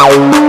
Bye.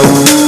Raul.